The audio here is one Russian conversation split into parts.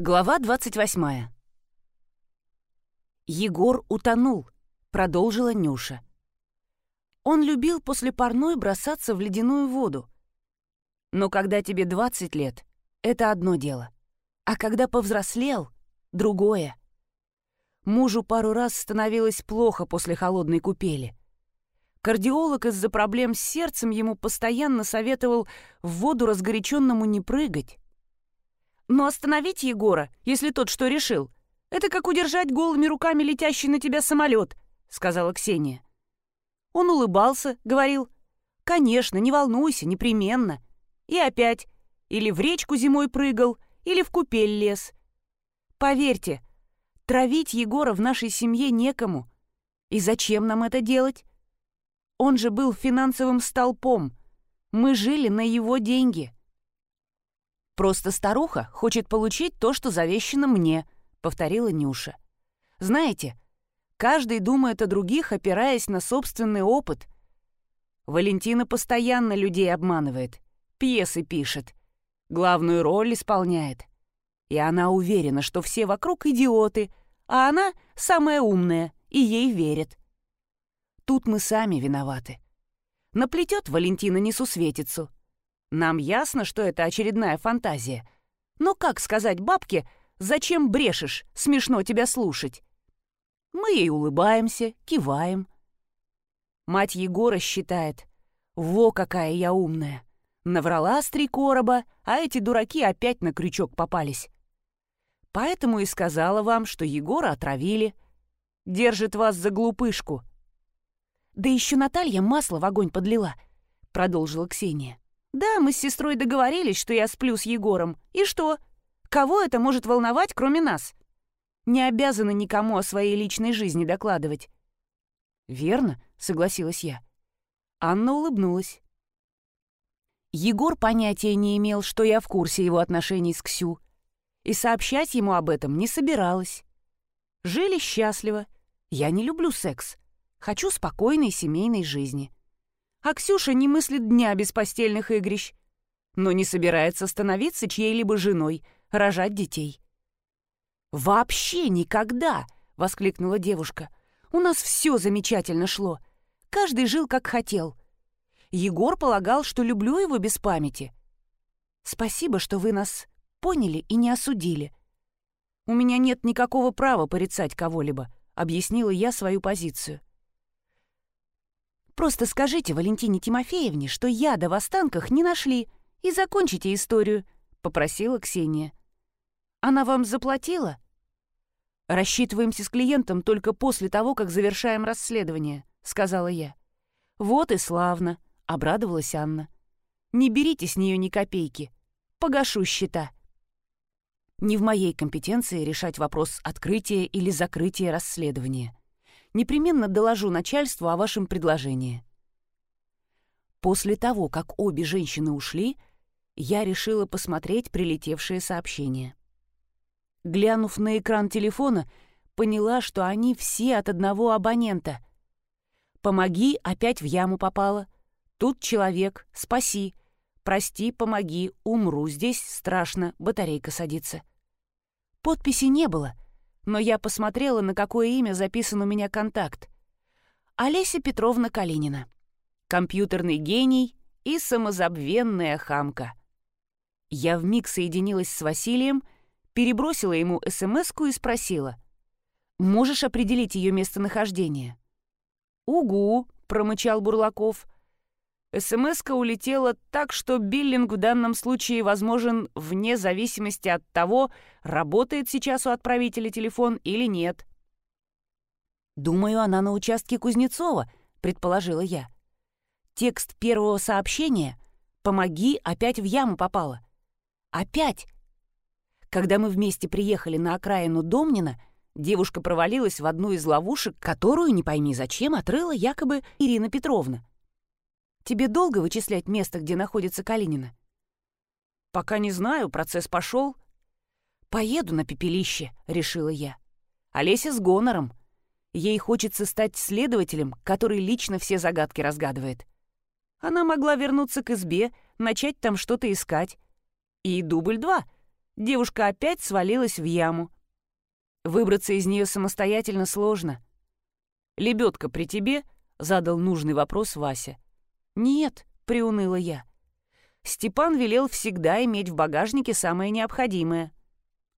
Глава 28. Егор утонул, продолжила Нюша. Он любил после парной бросаться в ледяную воду. Но когда тебе 20 лет, это одно дело. А когда повзрослел, другое. Мужу пару раз становилось плохо после холодной купели. Кардиолог из-за проблем с сердцем ему постоянно советовал в воду разгоряченному не прыгать. Но остановить Егора, если тот что решил, это как удержать голыми руками летящий на тебя самолет, сказала Ксения. Он улыбался, говорил, «Конечно, не волнуйся, непременно». И опять, или в речку зимой прыгал, или в купель лез. Поверьте, травить Егора в нашей семье некому. И зачем нам это делать? Он же был финансовым столпом. Мы жили на его деньги. «Просто старуха хочет получить то, что завещено мне», — повторила Нюша. «Знаете, каждый думает о других, опираясь на собственный опыт. Валентина постоянно людей обманывает, пьесы пишет, главную роль исполняет. И она уверена, что все вокруг идиоты, а она самая умная, и ей верят. Тут мы сами виноваты. Наплетет Валентина несусветицу — нам ясно, что это очередная фантазия. Но как сказать бабке, зачем брешешь, смешно тебя слушать? Мы ей улыбаемся, киваем. Мать Егора считает, во какая я умная. Наврала с три короба, а эти дураки опять на крючок попались. Поэтому и сказала вам, что Егора отравили. Держит вас за глупышку. Да еще Наталья масло в огонь подлила, продолжила Ксения. Да, мы с сестрой договорились, что я сплю с Егором. И что? Кого это может волновать, кроме нас? Не обязаны никому о своей личной жизни докладывать. Верно, согласилась я. Анна улыбнулась. Егор понятия не имел, что я в курсе его отношений с Ксю, и сообщать ему об этом не собиралась. Жили счастливо. Я не люблю секс. Хочу спокойной семейной жизни а Ксюша не мыслит дня без постельных игрищ, но не собирается становиться чьей-либо женой, рожать детей. «Вообще никогда!» — воскликнула девушка. «У нас все замечательно шло. Каждый жил как хотел. Егор полагал, что люблю его без памяти. Спасибо, что вы нас поняли и не осудили. У меня нет никакого права порицать кого-либо», — объяснила я свою позицию. Просто скажите Валентине Тимофеевне, что яда в останках не нашли, и закончите историю», — попросила Ксения. «Она вам заплатила?» «Рассчитываемся с клиентом только после того, как завершаем расследование», — сказала я. «Вот и славно», — обрадовалась Анна. «Не берите с нее ни копейки. Погашу счета». Не в моей компетенции решать вопрос открытия или закрытия расследования непременно доложу начальству о вашем предложении». После того, как обе женщины ушли, я решила посмотреть прилетевшие сообщения. Глянув на экран телефона, поняла, что они все от одного абонента. «Помоги, опять в яму попала. Тут человек, спаси. Прости, помоги, умру, здесь страшно, батарейка садится». Подписи не было — но я посмотрела, на какое имя записан у меня контакт. Олеся Петровна Калинина. Компьютерный гений и самозабвенная хамка. Я вмиг соединилась с Василием, перебросила ему смс и спросила. «Можешь определить ее местонахождение?» «Угу», — промычал Бурлаков, — смс улетела так, что биллинг в данном случае возможен вне зависимости от того, работает сейчас у отправителя телефон или нет. «Думаю, она на участке Кузнецова», — предположила я. Текст первого сообщения «Помоги, опять в яму попала». Опять! Когда мы вместе приехали на окраину Домнина, девушка провалилась в одну из ловушек, которую, не пойми зачем, отрыла якобы Ирина Петровна. Тебе долго вычислять место, где находится Калинина?» «Пока не знаю, процесс пошел». «Поеду на пепелище», — решила я. «Олеся с гонором. Ей хочется стать следователем, который лично все загадки разгадывает. Она могла вернуться к избе, начать там что-то искать. И дубль два. девушка опять свалилась в яму. Выбраться из нее самостоятельно сложно. «Лебедка при тебе?» — задал нужный вопрос Вася. «Нет», — приуныла я. Степан велел всегда иметь в багажнике самое необходимое.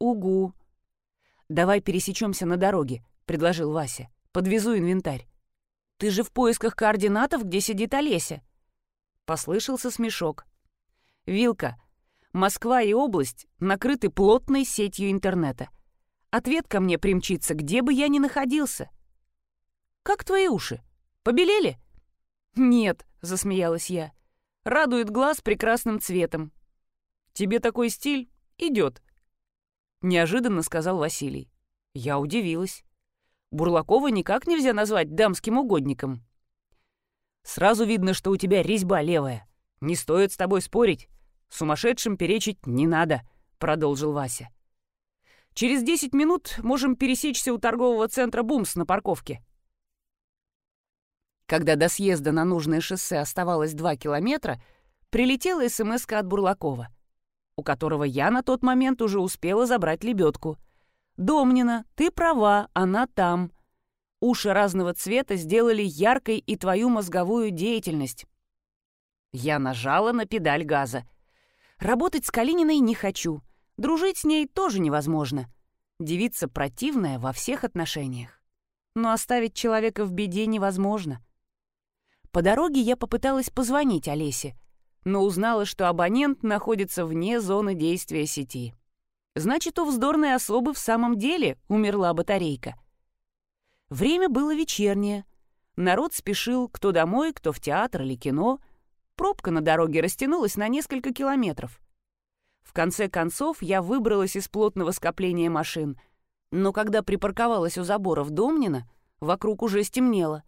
«Угу». «Давай пересечемся на дороге», — предложил Вася. «Подвезу инвентарь». «Ты же в поисках координатов, где сидит Олеся». Послышался смешок. «Вилка, Москва и область накрыты плотной сетью интернета. Ответ ко мне примчится, где бы я ни находился. «Как твои уши? Побелели?» «Нет», — засмеялась я. «Радует глаз прекрасным цветом». «Тебе такой стиль идет», — неожиданно сказал Василий. Я удивилась. Бурлакова никак нельзя назвать дамским угодником. «Сразу видно, что у тебя резьба левая. Не стоит с тобой спорить. Сумасшедшим перечить не надо», — продолжил Вася. Через 10 минут можем пересечься у торгового центра «Бумс» на парковке. Когда до съезда на нужное шоссе оставалось 2 километра, прилетела смс от Бурлакова, у которого я на тот момент уже успела забрать лебедку. «Домнина, ты права, она там. Уши разного цвета сделали яркой и твою мозговую деятельность». Я нажала на педаль газа. Работать с Калининой не хочу — Дружить с ней тоже невозможно. Девица противная во всех отношениях. Но оставить человека в беде невозможно. По дороге я попыталась позвонить Олесе, но узнала, что абонент находится вне зоны действия сети. Значит, у вздорной особы в самом деле умерла батарейка. Время было вечернее. Народ спешил кто домой, кто в театр или кино. Пробка на дороге растянулась на несколько километров. В конце концов, я выбралась из плотного скопления машин, но когда припарковалась у забора в Домнино, вокруг уже стемнело.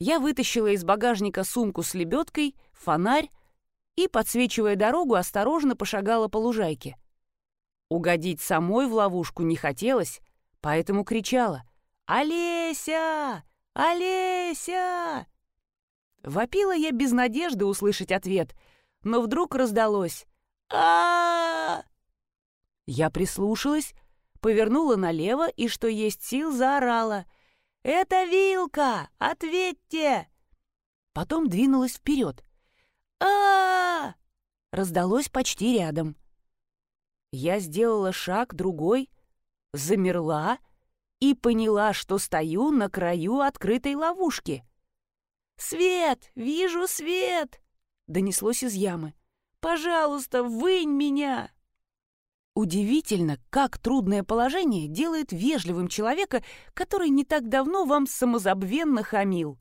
Я вытащила из багажника сумку с лебедкой, фонарь и, подсвечивая дорогу, осторожно пошагала по лужайке. Угодить самой в ловушку не хотелось, поэтому кричала «Олеся! Олеся!» Вопила я без надежды услышать ответ, но вдруг раздалось а Я прислушалась, повернула налево и, что есть сил, заорала. «Это вилка! Ответьте!» Потом двинулась вперед. а Раздалось почти рядом. Я сделала шаг, другой, замерла и поняла, что стою на краю открытой ловушки. «Свет! Вижу свет!» — донеслось из ямы. Пожалуйста, вынь меня!» Удивительно, как трудное положение делает вежливым человека, который не так давно вам самозабвенно хамил.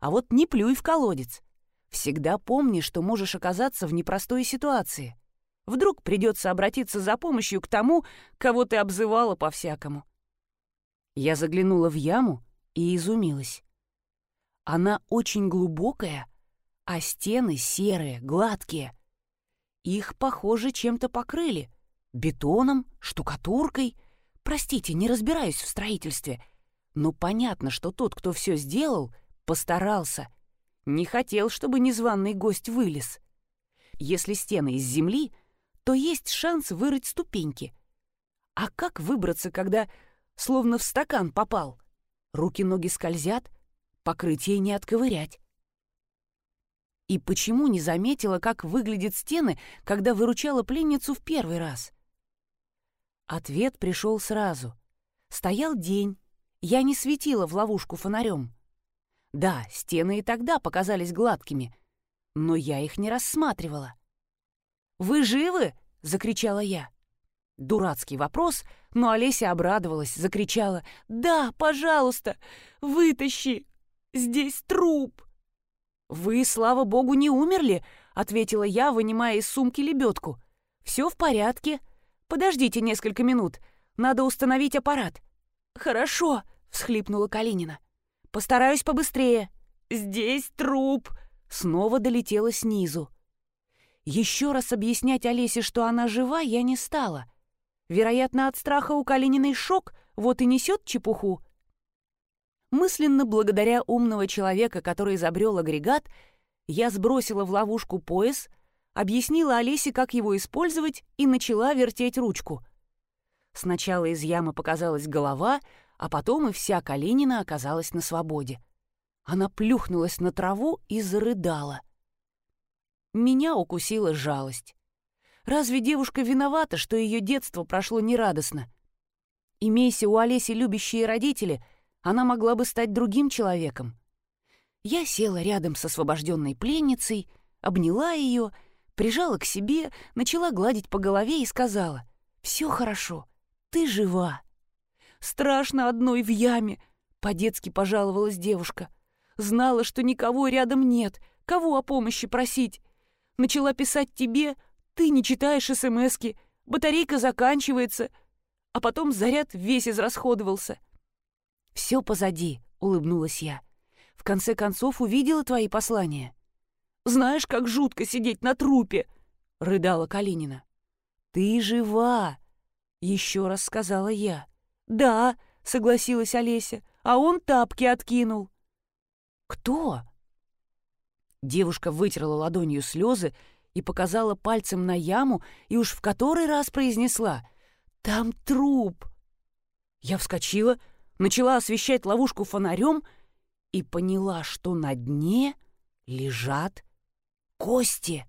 А вот не плюй в колодец. Всегда помни, что можешь оказаться в непростой ситуации. Вдруг придется обратиться за помощью к тому, кого ты обзывала по-всякому. Я заглянула в яму и изумилась. Она очень глубокая, а стены серые, гладкие — их, похоже, чем-то покрыли. Бетоном, штукатуркой. Простите, не разбираюсь в строительстве. Но понятно, что тот, кто все сделал, постарался. Не хотел, чтобы незваный гость вылез. Если стены из земли, то есть шанс вырыть ступеньки. А как выбраться, когда словно в стакан попал? Руки-ноги скользят, покрытие не отковырять. И почему не заметила, как выглядят стены, когда выручала пленницу в первый раз? Ответ пришел сразу. Стоял день. Я не светила в ловушку фонарем. Да, стены и тогда показались гладкими, но я их не рассматривала. «Вы живы?» — закричала я. Дурацкий вопрос, но Олеся обрадовалась, закричала. «Да, пожалуйста, вытащи! Здесь труп!» «Вы, слава богу, не умерли», — ответила я, вынимая из сумки лебедку. «Все в порядке. Подождите несколько минут. Надо установить аппарат». «Хорошо», — всхлипнула Калинина. «Постараюсь побыстрее». «Здесь труп», — снова долетела снизу. Еще раз объяснять Олесе, что она жива, я не стала. Вероятно, от страха у Калининой шок, вот и несет чепуху. Мысленно благодаря умного человека, который изобрел агрегат, я сбросила в ловушку пояс, объяснила Олесе, как его использовать, и начала вертеть ручку. Сначала из ямы показалась голова, а потом и вся Калинина оказалась на свободе. Она плюхнулась на траву и зарыдала. Меня укусила жалость. Разве девушка виновата, что ее детство прошло нерадостно? Имейся у Олеси любящие родители, она могла бы стать другим человеком. Я села рядом с освобожденной пленницей, обняла ее, прижала к себе, начала гладить по голове и сказала «Все хорошо, ты жива». «Страшно одной в яме», — по-детски пожаловалась девушка. «Знала, что никого рядом нет, кого о помощи просить. Начала писать тебе, ты не читаешь смски, батарейка заканчивается, а потом заряд весь израсходовался». «Все позади», — улыбнулась я. «В конце концов увидела твои послания». «Знаешь, как жутко сидеть на трупе!» — рыдала Калинина. «Ты жива!» — еще раз сказала я. «Да», — согласилась Олеся, — «а он тапки откинул». «Кто?» Девушка вытерла ладонью слезы и показала пальцем на яму и уж в который раз произнесла «Там труп!» Я вскочила, начала освещать ловушку фонарем и поняла, что на дне лежат кости.